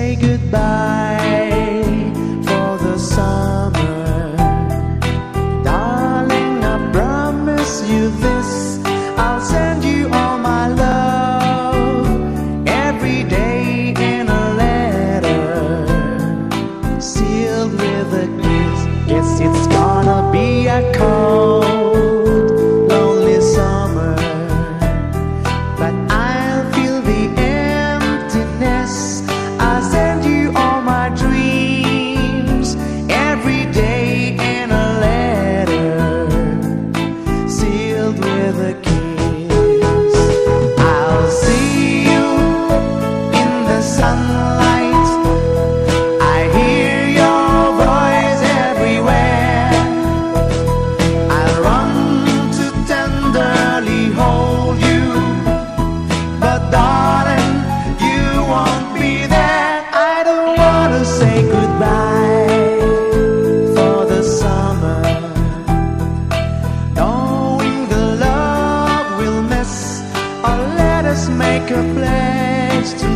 say goodbye for the summer. Darling, I promise you this. I'll send you all my love every day in a letter, sealed with a kiss. Yes, it's gone. Let's make a place